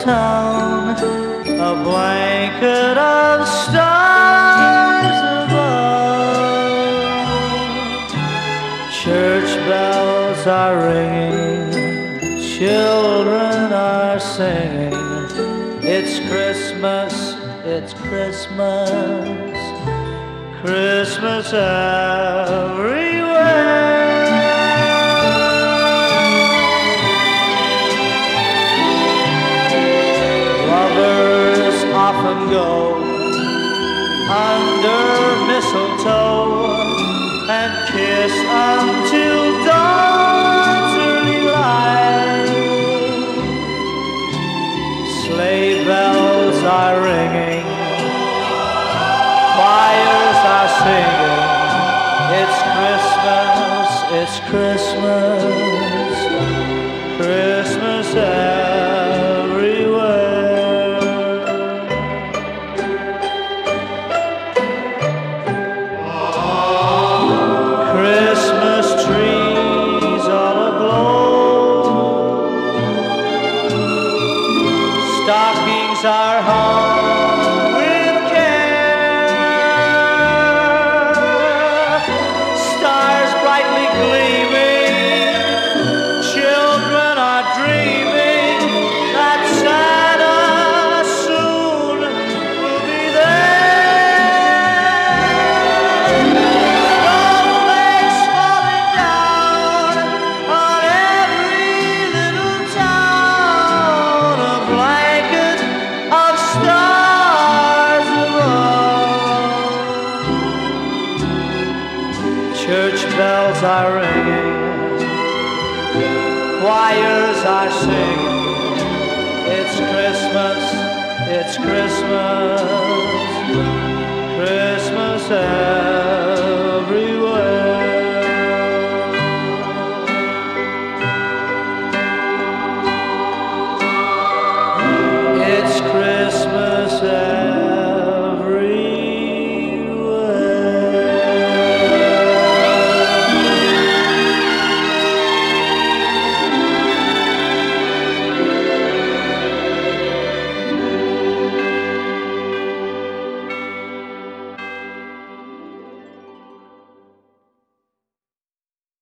town, a blanket of stars above. Church bells are ringing, children are singing. It's Christmas, it's Christmas, Christmas every. Under mistletoe and kiss until dawn's early light. Sleigh bells are ringing, choirs are singing. It's Christmas, it's Christmas, Stockings are hung bells are ringing, choirs are singing. It's Christmas, it's Christmas, Christmas.